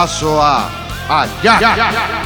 abraço a. a...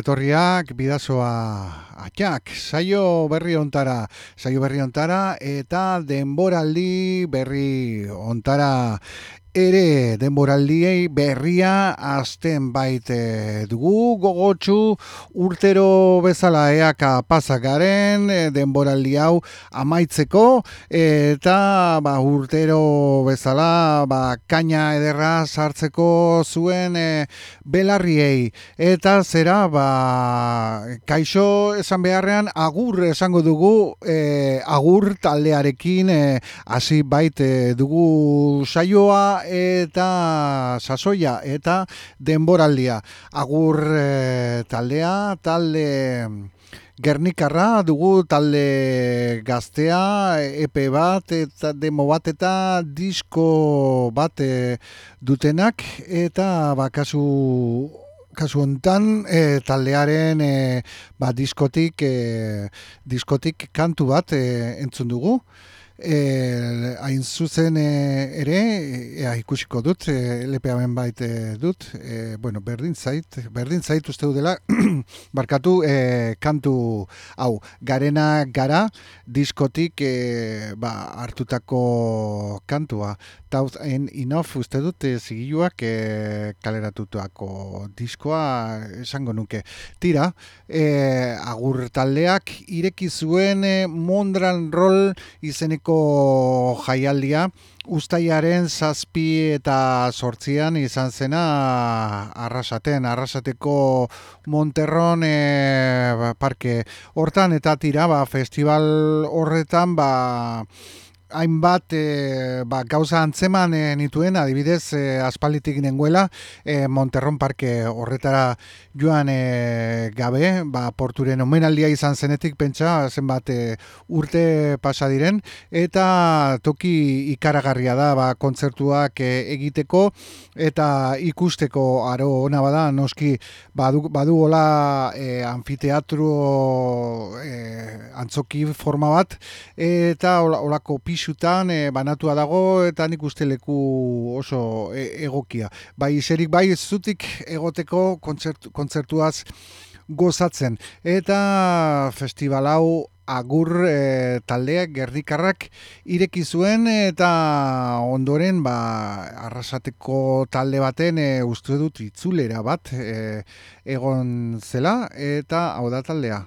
etorriak, bidazoa atxak, saio berri ontara, saio berri ontara, eta denboraldi berri ontara ere denboraldiei berria azten baite dugu. Gogotsu urtero bezala eaka pasakaren e, denboraldi hau amaitzeko eta ba, urtero bezala ba, kaina ederra sartzeko zuen e, belarriei. Eta zera ba, kaixo esan beharrean agur esango dugu e, agur taldearekin hasi baite dugu saioa eta sasoia eta denboraldia. Agur e, taldea, talde Gernikarra dugu talde gaztea, epe bat eta demo bat eta disko bat e, dutenak eta bakasu kasu hontan e, taldearen e, ba, diskotik e, diskotik kantu bat e, entzun dugu e, hain zuzen e, ere, ea ikusiko dut, e, LPA bait e, dut, e, bueno, berdin zait, berdin zait uste dela, barkatu e, kantu hau, garena gara, diskotik e, ba, hartutako kantua. Tauz en inof uste dut e, zigiluak e, kaleratutuako diskoa esango nuke. Tira, e, agur taldeak ireki zuen e, Mondran Roll izeneko jaialdia ustaiaren zazpi eta sortzian izan zena arrasaten, arrasateko Monterron e, parke hortan eta tira ba, festival horretan ba, hainbat e, ba, gauza antzeman e, nituen, adibidez, e, aspalditik nenguela, e, Monterron Parke horretara joan e, gabe, ba, porturen omenaldia izan zenetik, pentsa, zenbat e, urte pasa diren, eta toki ikaragarria da, ba, kontzertuak e, egiteko, eta ikusteko aro ona bada, noski, badu, badu hola e, anfiteatro e, antzoki forma bat, eta holako pisutan e, banatua dago eta nik uste leku oso e, egokia. Bai iserik bai zutik egoteko kontzertu, kontzertuaz gozatzen. Eta festival hau agur e, taldeak gerrikarrak ireki zuen eta ondoren ba, arrasateko talde baten e, uste dut itzulera bat e, egon zela eta hau da taldea.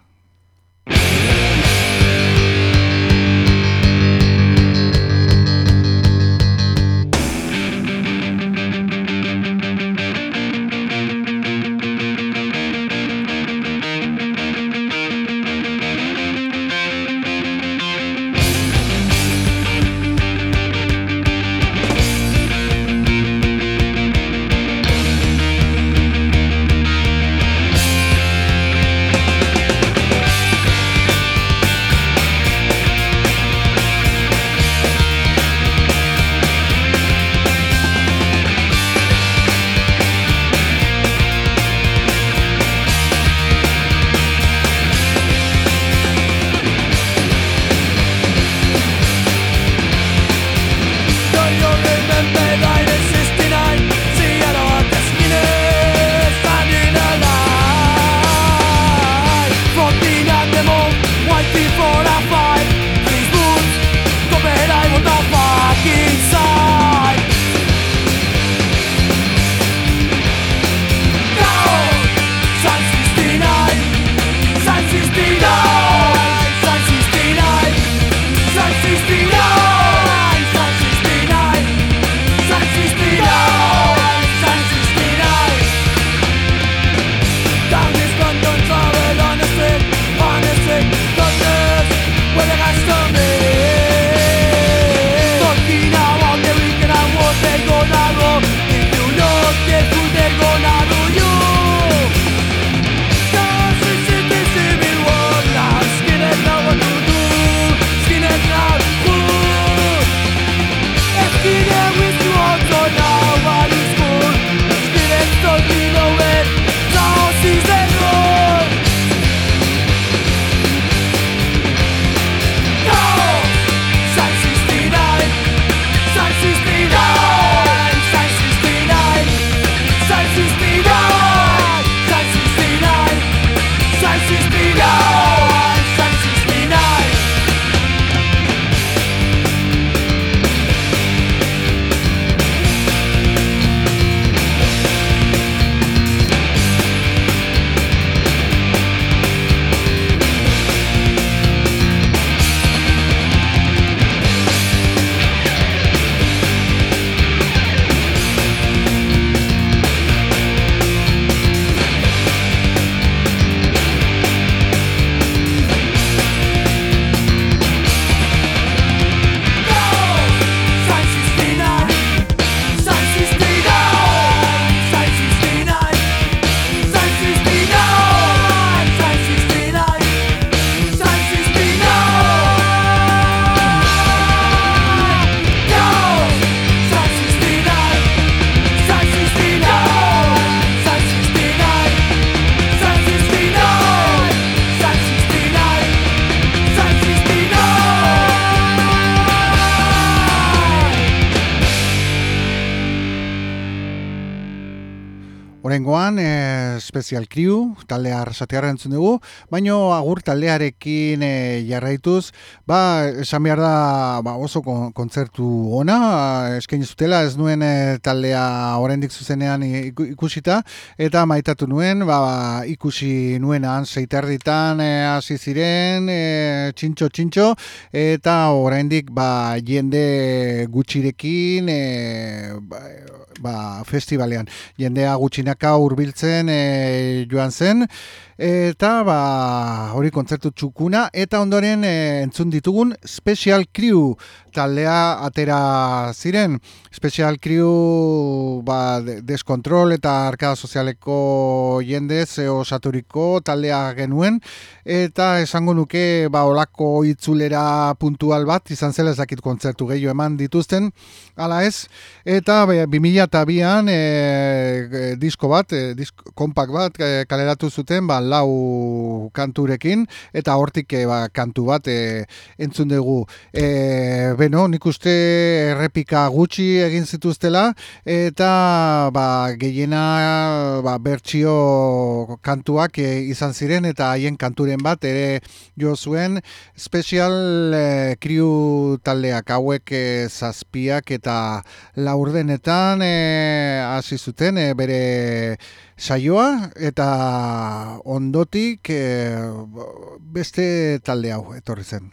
Special Crew, taldea arrasatearra entzun dugu, baino agur taldearekin e, jarraituz, ba, esan behar da ba, oso kontzertu ona, eskaini zutela, ez nuen e, taldea oraindik zuzenean ikusita, eta maitatu nuen, ba, ikusi nuenan zeiterditan e, hasi ziren, e, txintxo, txintxo, eta oraindik ba, jende gutxirekin, e, ba, ba, festivalean. Jendea gutxinaka hurbiltzen e, joan zen, eta ba, hori kontzertu txukuna, eta ondoren e, entzun ditugun Special Crew taldea atera ziren. Special Crew ba, deskontrol eta arkada sozialeko jendez osaturiko taldea genuen, eta esango nuke ba, olako itzulera puntual bat, izan zela ezakit kontzertu gehiago eman dituzten, ala ez, eta 2002an e, e, disko bat, e, disk, kompak bat e, kaleratu zuten, ba, lau kanturekin, eta hortik e, ba, kantu bat e, entzun dugu. E, beno, nik uste errepika gutxi egin zituztela, eta ba, gehiena ba, bertsio kantuak e, izan ziren, eta haien kanturen bat, ere jo zuen, special e, kriu taldeak hauek e, zazpiak eta laurdenetan e, hasi zuten e, bere saioa eta ondotik e, beste talde hau etorri zen.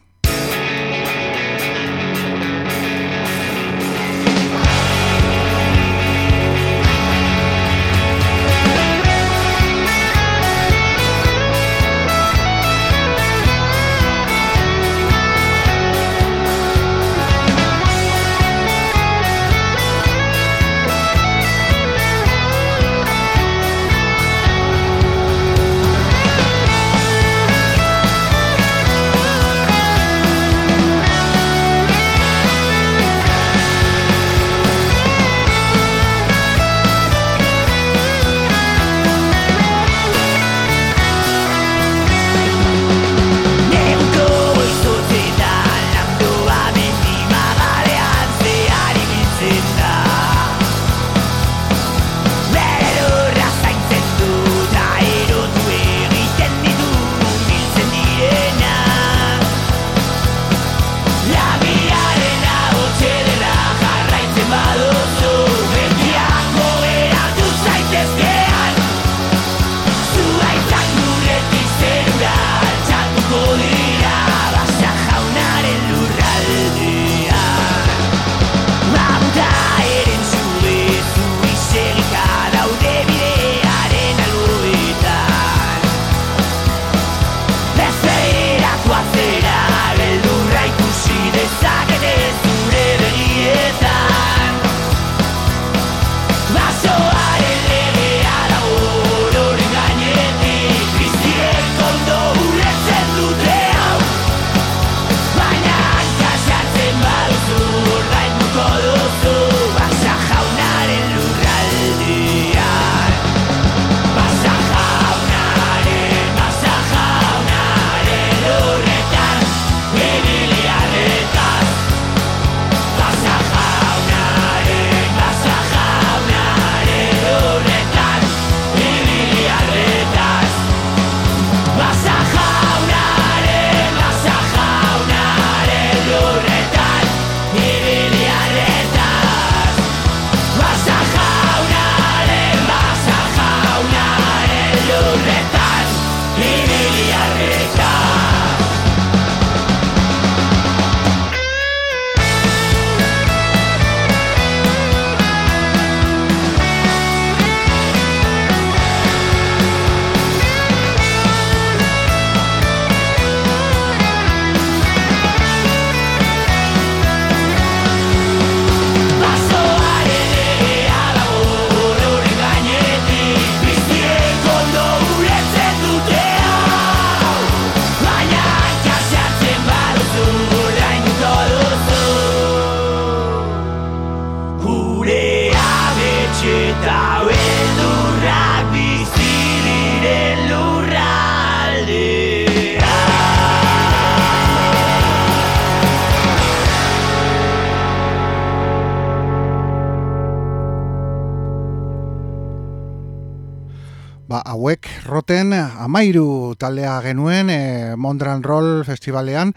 Amairu taldea genuen e, Mondran Roll Festivalean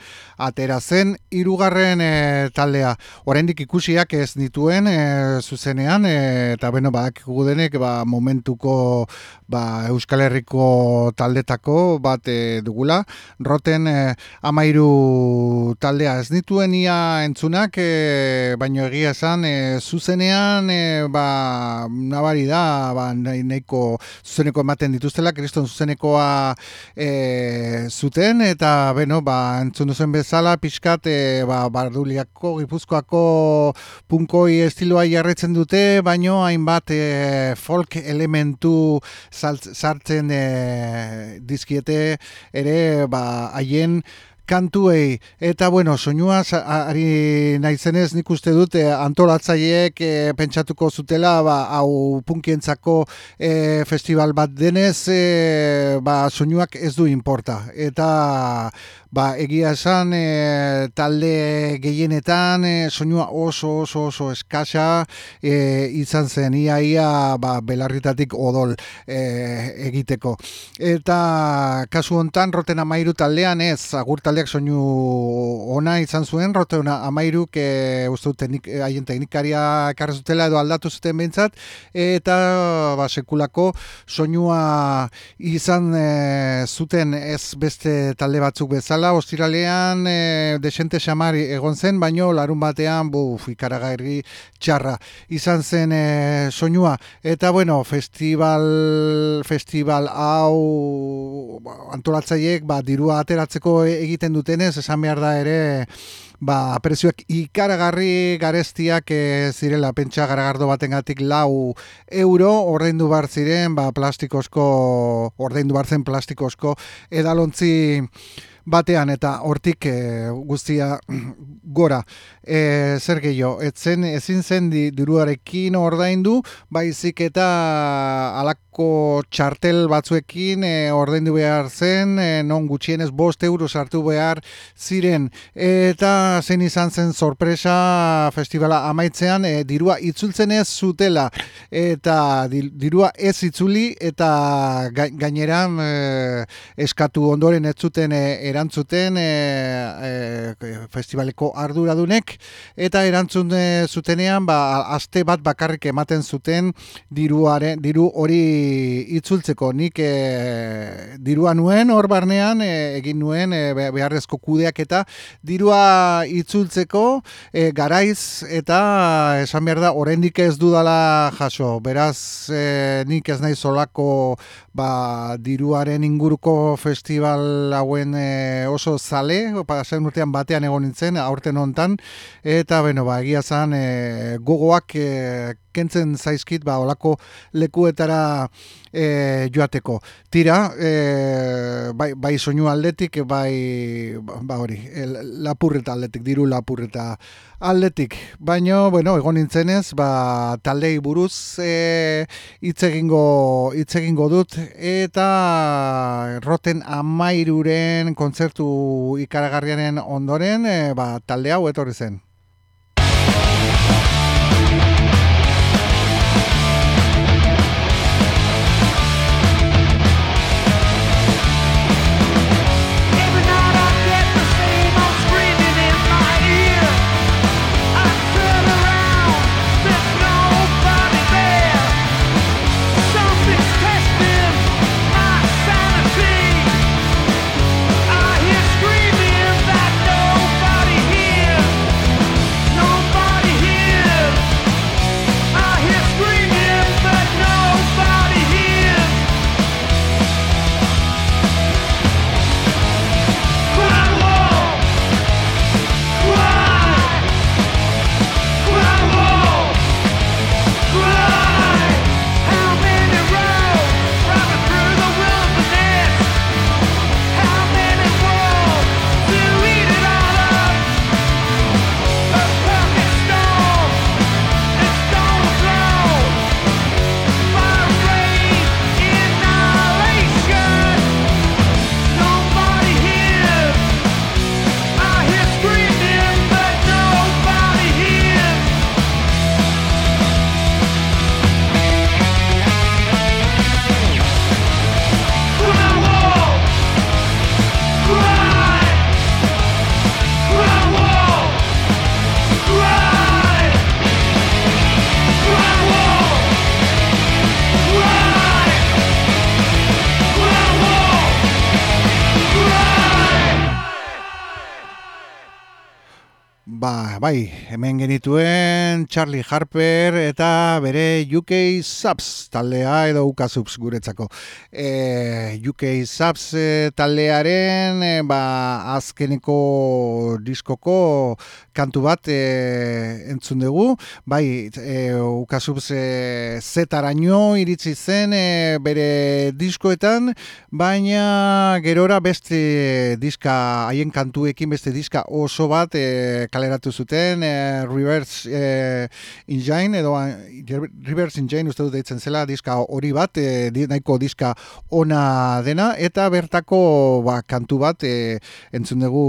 atera zen hirugarren e, taldea. Oraindik ikusiak ez dituen e, zuzenean e, eta beno badakigu denek ba, momentuko ba, Euskal Herriko taldetako bat e, dugula. Roten e, amairu taldea ez dituen ia entzunak e, baino egia esan zuzenean e, ba, nabari da ba, nahiko zuzeneko egiten dituztela, kriston zuzenekoa e, zuten, eta beno, ba, entzun duzen bezala, pixkat, e, ba, barduliako, gipuzkoako punkoi estiloa jarretzen dute, baino hainbat e, folk elementu sartzen e, dizkiete ere, ba, haien kantuei. Eta bueno soinua ari naizenez nik uste dut antolatzaileek e, pentsatuko zutela ba hau punkientzako e, festival bat denez e, ba soinuak ez du importa eta ba, egia esan e, talde gehienetan e, soinua oso oso oso eskasa izan zen. Ia ia ba, belarritatik odol egiteko. Eta kasu hontan roten amairu taldean ez agur taldeak soinu ona izan zuen roten amairu ke uste teknik, haien teknikaria ekarri zutela edo aldatu zuten behintzat eta ba, sekulako soinua izan e, zuten ez beste talde batzuk bezala ostiralean e, desente xamari egon zen, baino larun batean, buf, ikaragarri txarra izan zen e, soinua. Eta bueno, festival, festival hau antolatzaiek, ba, dirua ateratzeko egiten dutenez, esan behar da ere, ba, prezioak ikaragarri garestiak e, zirela, pentsa garagardo batengatik lau euro, ordaindu bar ziren, ba, plastikozko, ordaindu bar zen plastikozko edalontzi, batean eta hortik e, guztia gora. E, zer gehiago, etzen ezin zen diruarekin ordaindu, baizik eta alako txartel batzuekin e, ordaindu behar zen, e, non gutxienez bost euro sartu behar ziren, eta zen izan zen sorpresa festivala amaitzean, e, dirua itzultzen ez zutela, eta dirua ez itzuli, eta gaineran e, eskatu ondoren ez zuten e, erantzuten e, e, festivaleko arduradunek, eta erantzun eh, zutenean ba aste bat bakarrik ematen zuten diruare diru hori itzultzeko. Nik e, dirua nuen hor barnean eh, egin nuen e, beharrezko kudeak eta dirua itzultzeko garaiz eta esan behar da oraindik ez dudala jaso. Beraz nik ez nahi solako ba, diruaren inguruko festival hauen oso zale, pasen urtean batean egon nintzen, aurten hontan, eta beno ba egia zan e, gogoak e, kentzen zaizkit ba olako lekuetara e, joateko. Tira e, bai, bai soinu aldetik bai ba hori lapurreta aldetik diru lapurreta aldetik. Baino bueno egon nintzenez ba taldei buruz e, hitz egingo hitz egingo dut. Eta roten amairuren kontzertu ikaragarriaren ondoren e, ba talde hau etorri zen bai, hemen genituen Charlie Harper eta bere UK Subs taldea edo UK Subs guretzako. E, UK Subs e, taldearen e, ba, azkeneko diskoko kantu bat e, entzun dugu. Bai, e, UK Subs e, zetaraino iritsi zen e, bere diskoetan, baina gerora beste diska haien kantuekin beste diska oso bat e, kaleratu zuten e, Reverse e, Engine edo Reverse Engine uste dut deitzen zela diska hori bat e, nahiko diska ona dena eta bertako ba, kantu bat e, entzun dugu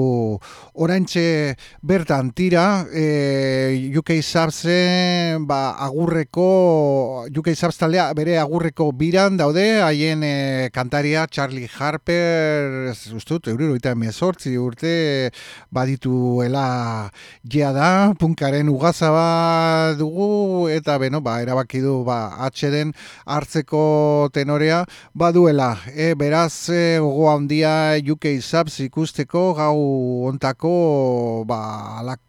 oraintxe bertan tira e, UK Subsen ba, agurreko UK Subs taldea bere agurreko biran daude haien e, kantaria Charlie Harper uste dut euriro eta urte badituela jea da, punkaren ugaza bat dugu, eta beno, ba, erabaki du ba, atxeden hartzeko tenorea baduela. E, beraz, e, gogo handia UK Subs ikusteko, gau ontako, ba, alako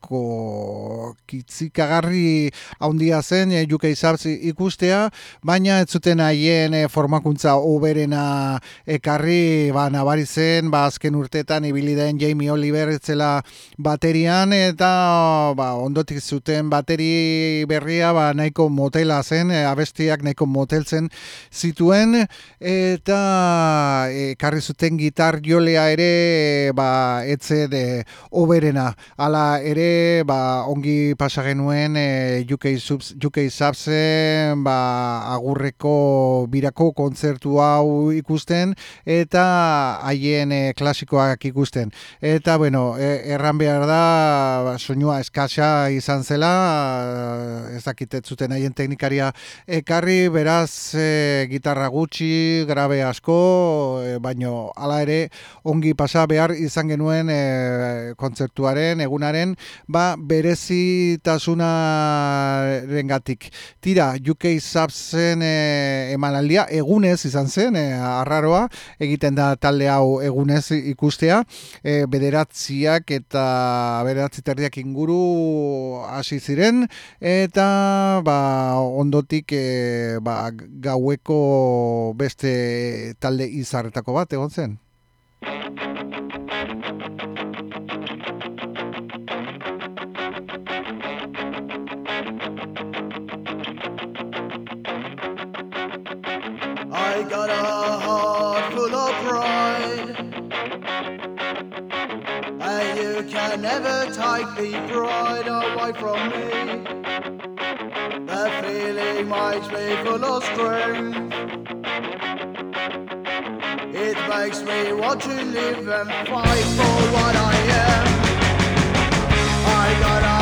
kitzikagarri handia zen e, UK Subs ikustea, baina ez zuten haien e, formakuntza oberena ekarri, ba, nabari zen, ba, azken urtetan ibili den Jamie Oliver etzela baterian eta ba, ondotik zuten bateri berria ba, nahiko motela zen, e, abestiak nahiko moteltzen zituen eta e, karri zuten gitar jolea ere ba, etze de oberena. Hala ere ba, ongi pasagenuen e, UK, subs, UK Subsen ba, agurreko birako kontzertu hau ikusten eta haien e, klasikoak ikusten. Eta bueno, e, erran behar da ba, soinua eskasa izan zela, ez dakitet zuten haien teknikaria ekarri, beraz e, gitarra gutxi, grabe asko, e, baino hala ere ongi pasa behar izan genuen e, kontzertuaren, egunaren, ba berezitasuna rengatik. Tira, UK Subsen e, emanaldia, egunez izan zen, e, arraroa, egiten da talde hau egunez ikustea, e, bederatziak eta bederatzi terdiak inguru hasi ziren eta ba, ondotik e, ba, gaueko beste talde izarretako bat egon zen. Can never take the pride away from me. The feeling makes me full of strength. It makes me want to live and fight for what I am. I got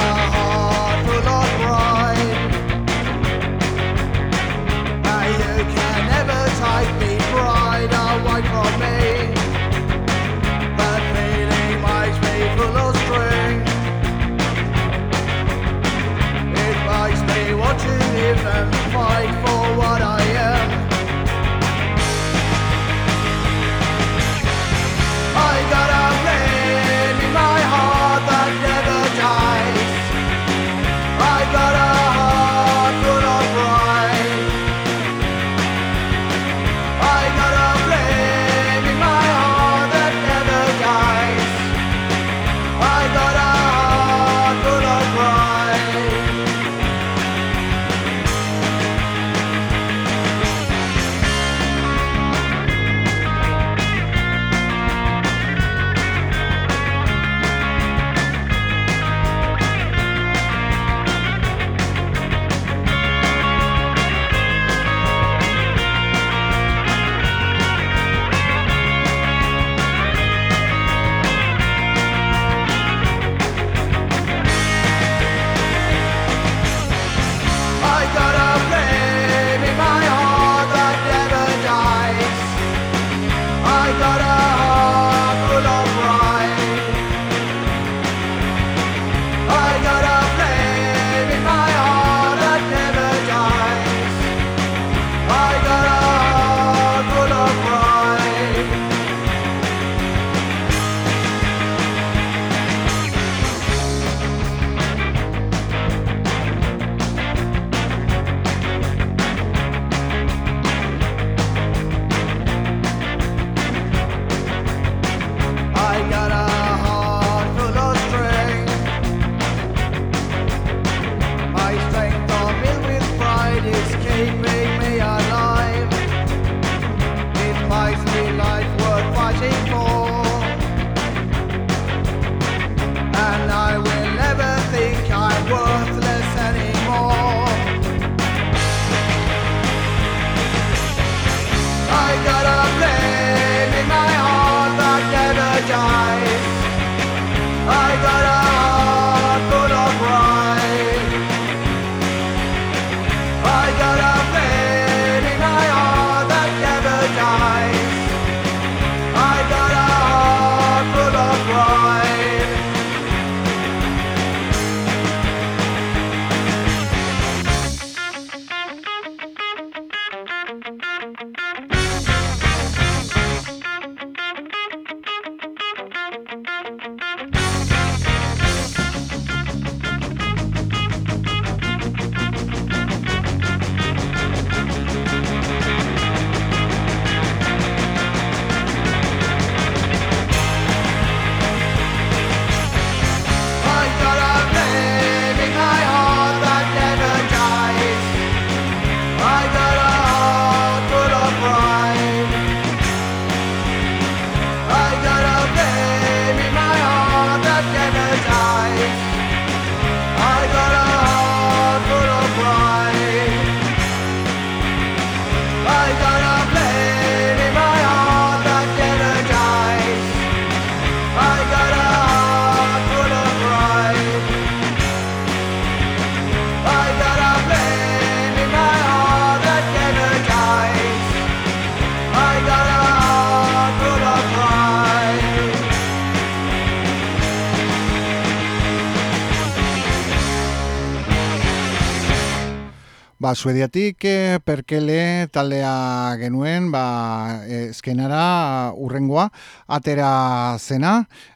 suediatik e, perkele taldea genuen, ba, eskenara urrengoa, atera zena,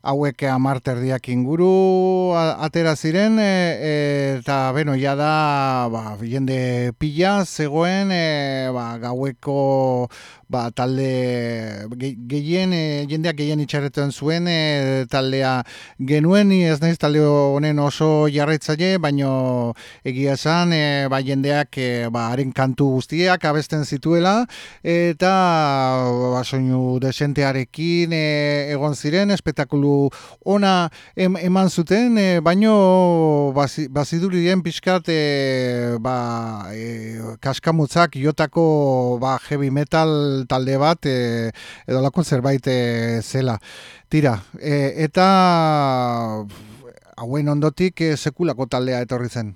hauek amarterdiak inguru atera ziren, e, eta beno, ja da, ba, jende pila zegoen, e, ba, gaueko ba, talde gehien e, jendeak gehien itxarretzen zuen e, taldea genuen ez naiz talde honen oso jarraitzaile baino egia esan e, ba, jendeak e, ba, haren kantu guztiak abesten zituela eta ba, soinu desentearekin e, egon ziren espektakulu ona eman zuten e, baino bazidurien pixkat e, ba, e, kaskamutzak jotako ba, heavy metal talde bat e, edo lakon zerbait e, zela. Tira, e, eta hauen ondotik e, sekulako taldea etorri zen.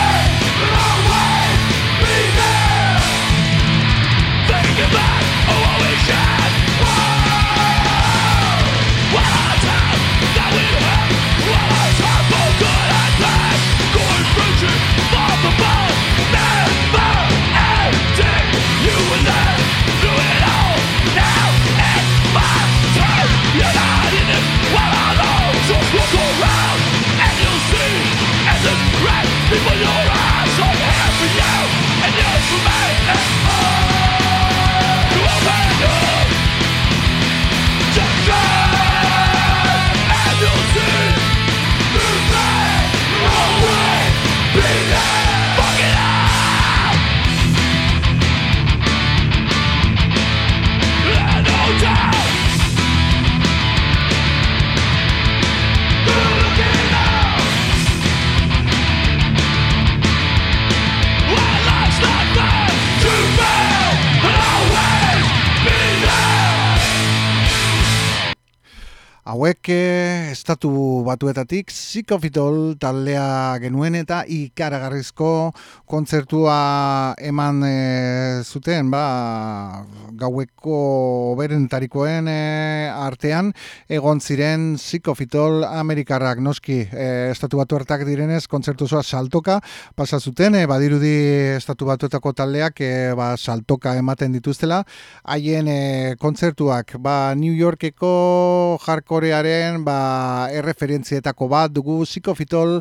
yeah, después que estatu batuetatik zikofitol taldea genuen eta ikaragarrizko kontzertua eman e, zuten ba, gaueko berentarikoen e, artean. Egon ziren zikofitol amerikarrak noski e, estatu batuetak direnez kontzertu zoa saltoka pasa zuten e, badirudi estatu batuetako taldeak e, ba, saltoka ematen dituztela. Haien e, kontzertuak ba, New Yorkeko jarko folklorearen ba, erreferentzietako bat dugu psikofitol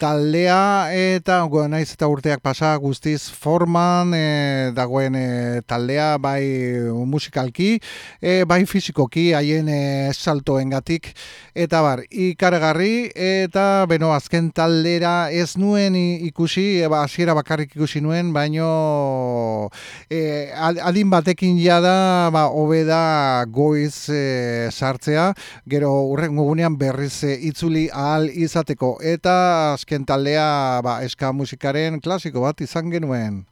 taldea eta naiz eta urteak pasa guztiz forman e, dagoen e, taldea bai musikalki e, bai fizikoki haien e, saltoengatik. Eta bar ikaragarri eta beno azken taldera ez nuen ikusi ba, hasiera bakarrik ikusi nuen baino e, adin batekin jada ba hobeda goiz e, sartzea. Gero urrengo gunean berriz e, itzuli ahal izateko. Eta azken taldea ba, eska musikaren klasiko bat izan genuen.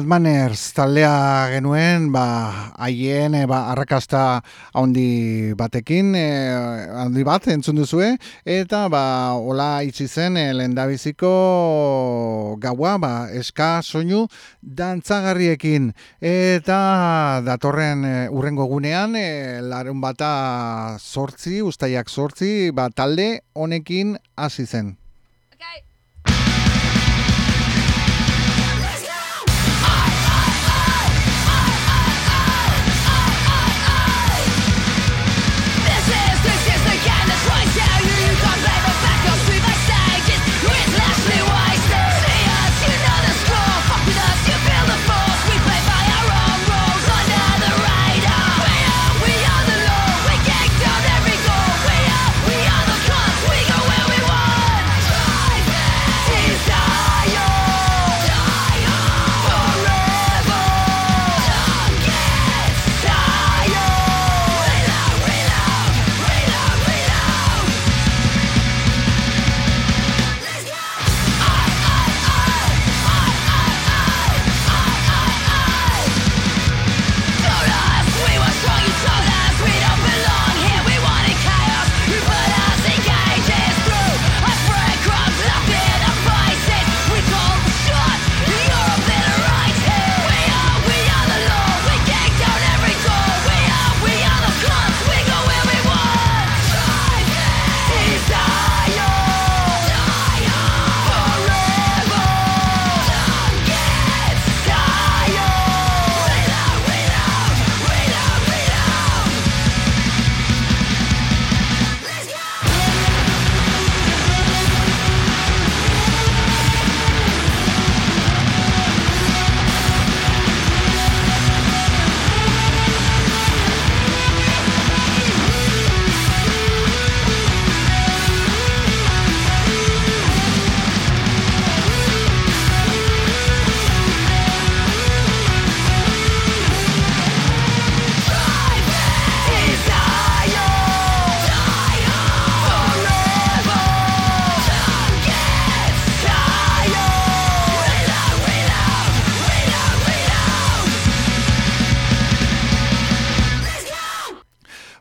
Batmaners taldea genuen, ba, haien, e, ba, arrakasta handi batekin, e, handi bat entzun duzue, eta, ba, hola itxi zen, e, lendabiziko gaua, ba, eska soinu dantzagarriekin, eta datorren e, urrengo gunean, e, larun bata sortzi, ustaiak sortzi, ba, talde honekin hasi zen.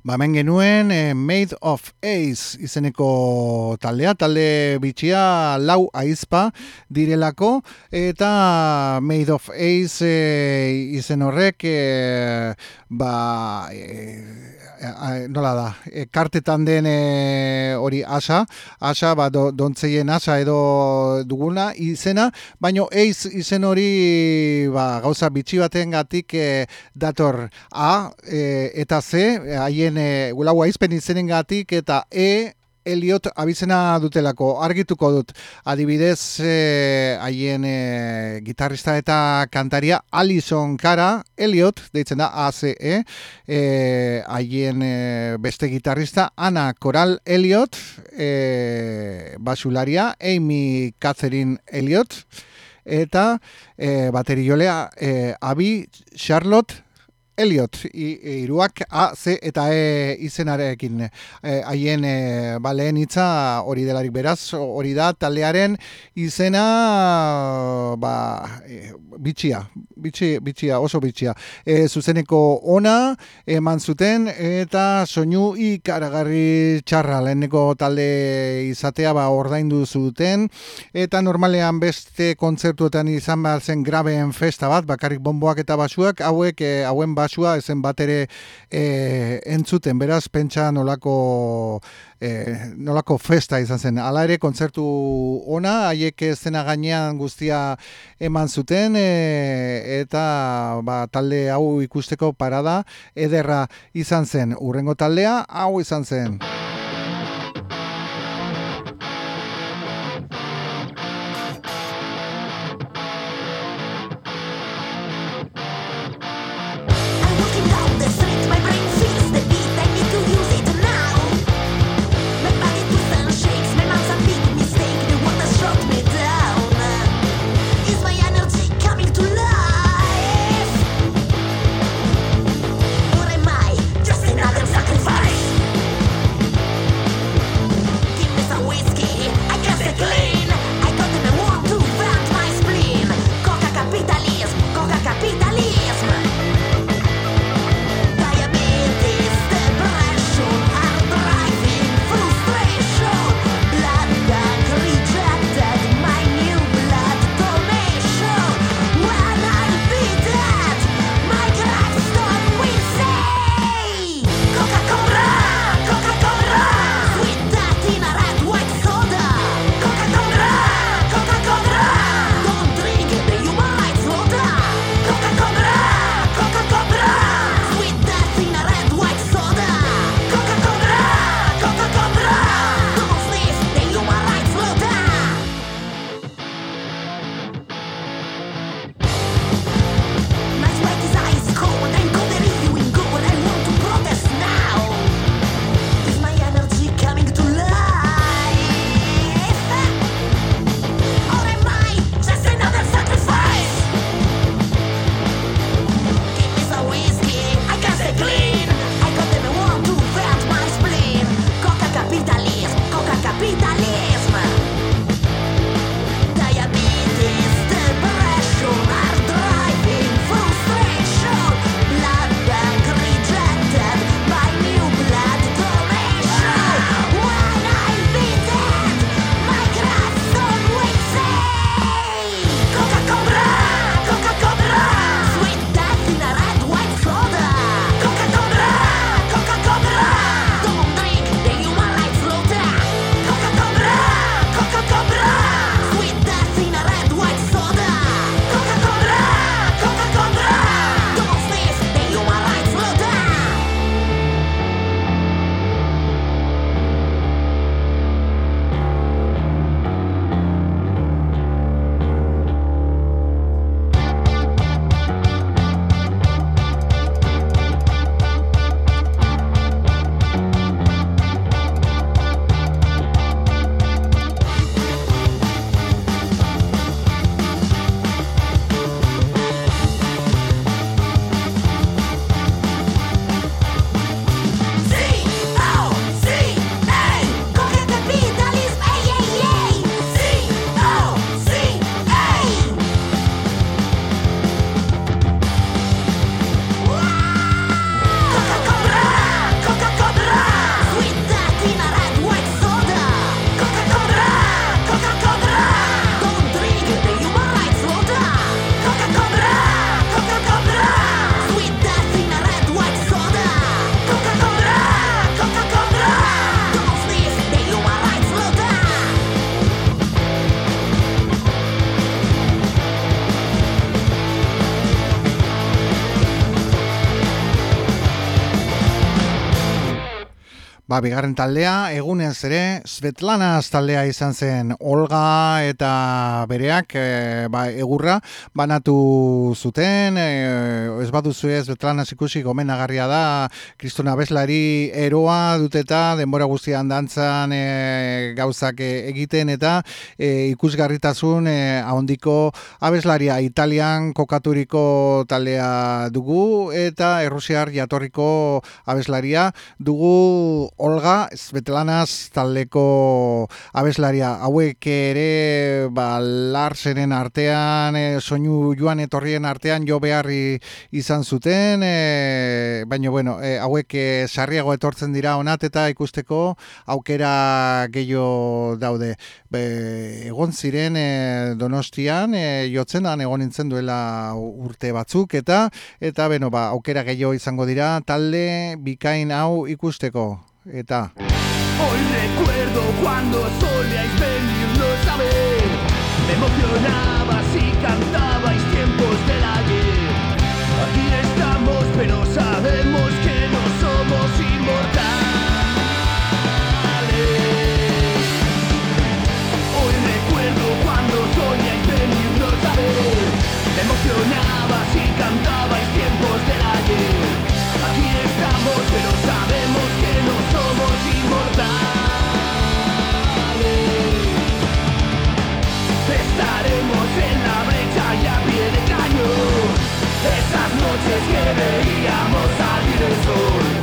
Ba, hemen genuen eh, Made of Ace izeneko taldea, talde bitxia lau aizpa direlako, eta Made of Ace eh, izen horrek, eh, ba, eh, nola da, eh, kartetan den eh, hori asa, asa, ba, do, dontzeien asa edo duguna izena, baino Ace izen hori ba, gauza bitxi baten gatik eh, dator A eh, eta C, eh, haien e, lau aizpen izenen gatik, eta E, Eliot abizena dutelako, argituko dut. Adibidez, eh, haien eh, gitarrista eta kantaria Alison Cara, Eliot, deitzen da ACE, eh, haien eh, beste gitarrista Ana Coral Eliot, eh, basularia Amy Catherine Eliot, eta eh, bateriolea eh, Abi Charlotte Elliot, i- iruak A, C eta E izenarekin. Eh, Haien e, baleen hitza hori delarik beraz, hori da taldearen izena ba, e, bitxia, bitxi, bitxia, oso bitxia. E, zuzeneko ona eman zuten eta soinu ikaragarri txarra leheneko talde izatea ba ordaindu zuten eta normalean beste kontzertuetan izan behar zen grabeen festa bat, bakarrik bomboak eta basuak, hauek, e, hauen bas kasua ezen bat ere e, entzuten, beraz, pentsa nolako, e, nolako festa izan zen. Hala ere, kontzertu ona, haiek zena gainean guztia eman zuten, e, eta ba, talde hau ikusteko parada ederra izan zen. Urrengo taldea, hau izan zen. bigarren taldea, egunez ere, Svetlana taldea izan zen Olga eta bereak e, ba, egurra banatu zuten, e, ez baduzu ez Svetlana zikusi gomenagarria da, Kristuna Beslari eroa duteta, denbora guztian dantzan e, gauzak egiten eta e, ikusgarritasun e, ahondiko abeslaria Italian kokaturiko taldea dugu eta Errusiar jatorriko abeslaria dugu Svetlanas taldeko abeslaria hauek ere ba, Larsenen artean e, soinu joan etorrien artean jo beharri izan zuten e, baina bueno e, hauek e, sarriago etortzen dira onat eta ikusteko aukera gehiago daude. Be, egon ziren e, donostian e, jotzenan egon nintzen duela urte batzuk eta eta beno ba aukera gehiago izango dira talde bikain hau ikusteko eta Hoy recuerdo cuando solíais venirnos a ver. Me emocionabas Noches que veíamos salir el sol.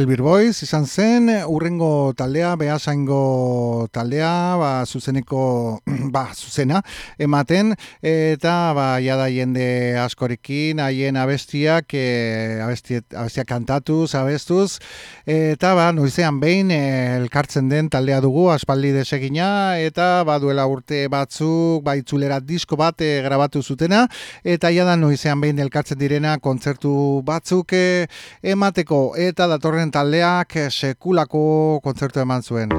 Hellbeer Boys izan zen, urrengo taldea, behasaingo taldea, ba, zuzeneko, ba, zuzena, ematen, eta, ba, jada jende askorekin, haien abestiak, e, abestiak, abestiak kantatuz, abestuz, eta, ba, noizean behin, e, elkartzen den taldea dugu, aspaldi desegina, eta, ba, duela urte batzuk, ba, itzulera disko bat e, grabatu zutena, eta jada noizean behin elkartzen direna kontzertu batzuk e, emateko, eta datorren taldeak sekulako kontzertu eman zuen.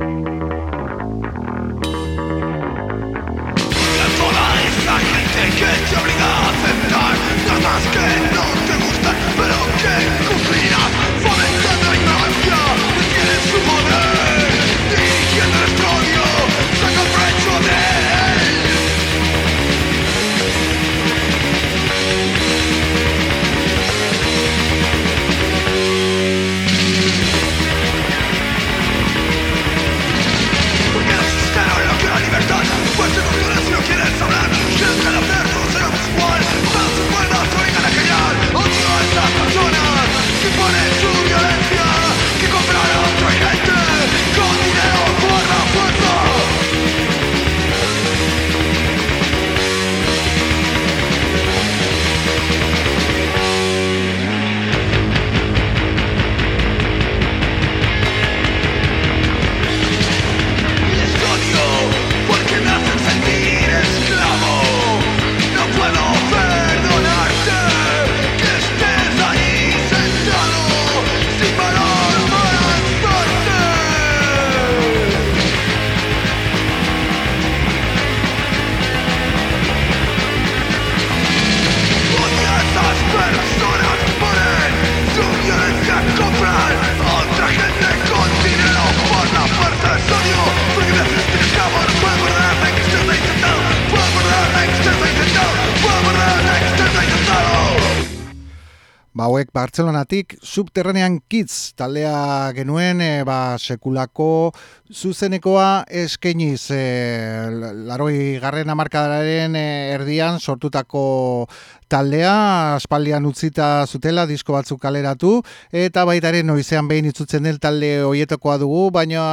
Bartzelonatik subterranean kids taldea genuen e, ba, sekulako zuzenekoa eskeniz e, laroi garren amarkadaren e, erdian sortutako taldea aspaldian utzita zutela disko batzuk kaleratu eta baitaren noizean behin itzutzen del talde hoietakoa dugu baina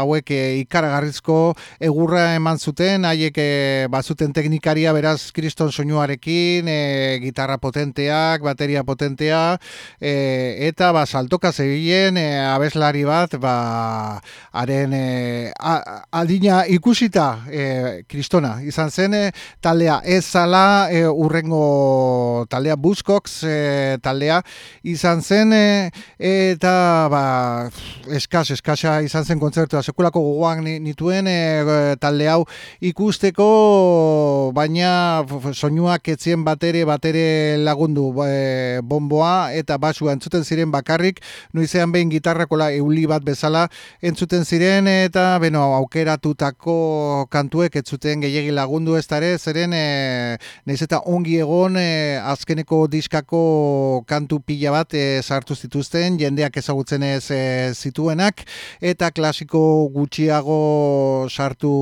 hauek e, ikaragarrizko egurra eman zuten haiek e, bazuten teknikaria beraz kriston soinuarekin e, gitarra potenteak, bateria potentea e, eta ba, saltoka zebilen e, abeslari bat ba, haren e, adina ikusita e, kristona. Izan zen e, taldea ez zala e, urrengo taldea Buskox e, taldea izan zen e, eta ba, eskas, eskasa izan zen kontzertua. Sekulako gogoan ni- nituen e, talde hau ikusteko baina soinuak etzien batere batere lagundu e, bomboa eta basua entzuten ziren bakarrik. Noizean behin gitarrakola euli bat bezala entzuten ziren eta beno aukeratutako kantuek ez zuten gehiegi lagundu ez ere zeren e, naiz eta ongi egon e, azkeneko diskako kantu pila bat e, sartu zituzten jendeak ezagutzen ez e, zituenak eta klasiko gutxiago sartu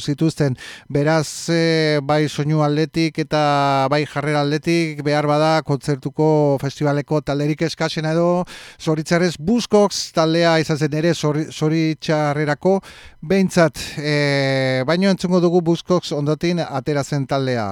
zituzten. Beraz e, bai soinu aldetik eta bai jarrera aldetik behar bada kontzertuko festivaleko talderik eskasena edo zoritzarrez Buskox taldea izan zen ere zori- zoritxarrerako behintzat e, baino entzungo dugu Buskox ondotin atera zen taldea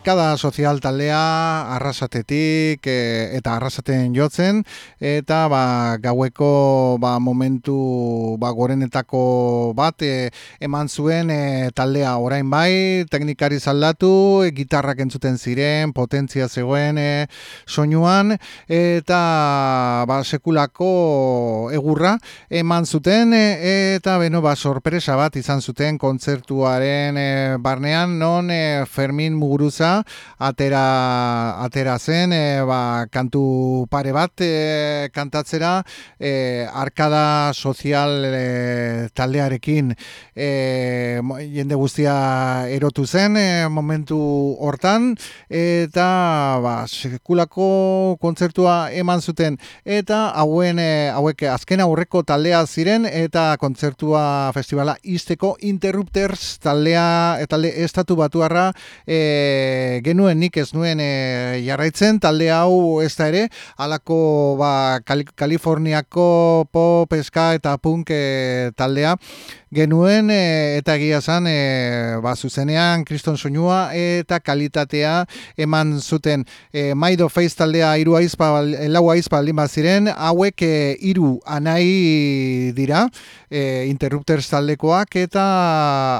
Arkada sozial taldea arrasatetik e, eta arrasaten jotzen eta ba, gaueko ba, momentu ba, gorenetako bat e, eman zuen e, taldea orain bai, teknikari zaldatu, e, gitarrak entzuten ziren, potentzia zegoen e, soinuan eta ba, sekulako egurra eman zuten e, eta beno ba, sorpresa bat izan zuten kontzertuaren e, barnean non e, Fermin Muguruza atera, atera zen e, ba, kantu pare bat e, kantatzera e, arkada sozial e, taldearekin. E, jende guztia erotu zen e, momentu hortan eta ba, sekulako kontzertua eman zuten. Eta hauen hauek azken aurreko taldea ziren eta kontzertua festivala izteko Interrupters taldea talde estatu batuarra e, genuen nik ez nuen e, jarraitzen talde hau ez da ere halako ba, Kali- Kaliforniako pop, ska eta punk e, taldea genuen e, eta egia zan e, ba, zuzenean kriston soinua eta kalitatea eman zuten. E, Maido Face taldea hiru aizpa lau aizpa baldin baziren hauek e, hiru anai dira e, Interrupters taldekoak eta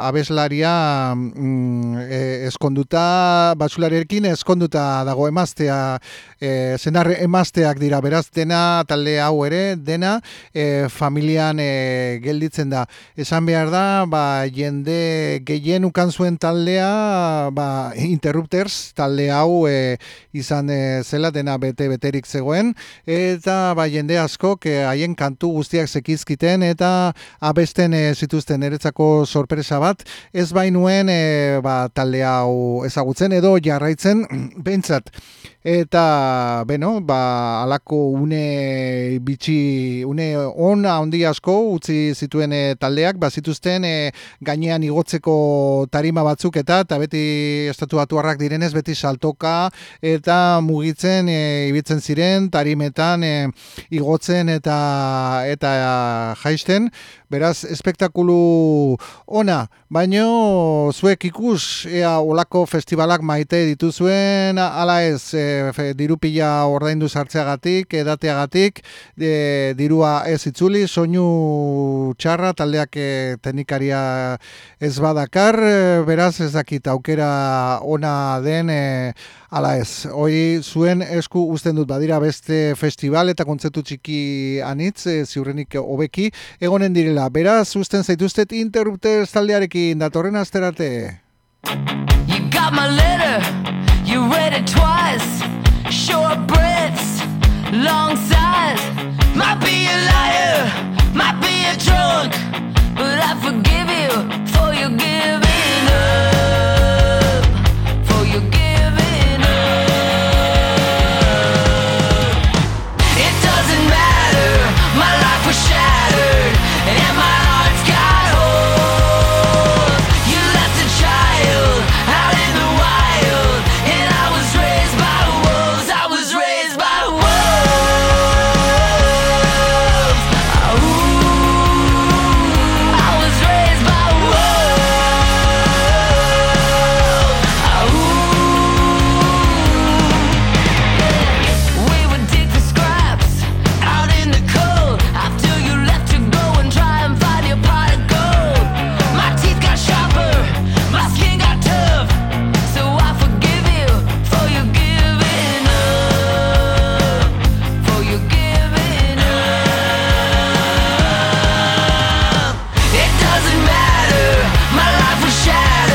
abeslaria mm, e, eskonduta basularekin eskonduta dago emaztea e, zenar emazteak dira. Beraz dena talde hau ere dena e, familian e, gelditzen da. Esan behar da ba, jende gehien ukan zuen taldea ba, Interrupters talde hau e, izan e, zela dena bete beterik zegoen. Eta ba, jende askok e, haien kantu guztiak zekizkiten eta abesten e, zituzten eretzako sorpresa bat. Ez bainuen e, ba, talde hau ezagutzen edo jarraitzen behintzat eta beno ba alako une bitxi une ona handi asko utzi zituen e, taldeak bazituzten e, gainean igotzeko tarima batzuk eta eta beti estatu batuarrak direnez beti saltoka eta mugitzen e, ibitzen ziren tarimetan e, igotzen eta eta jaisten beraz espektakulu ona baino zuek ikus ea olako festivalak maite dituzuen ala ez e, fe, diru pila ordaindu sartzeagatik edateagatik e, dirua ez itzuli soinu txarra taldeak e, teknikaria ez badakar e, beraz ez dakit aukera ona den e, Ala ez, hori zuen esku uzten dut badira beste festival eta kontzertu txiki anitz, e, ziurrenik hobeki egonen direla. Beraz, uzten zaituztet interrupter taldearekin datorren asterate. You got my letter, you read it twice, short breaths, long sighs. Might be a liar, might be a drunk, but I forgive you for your giving. Yeah.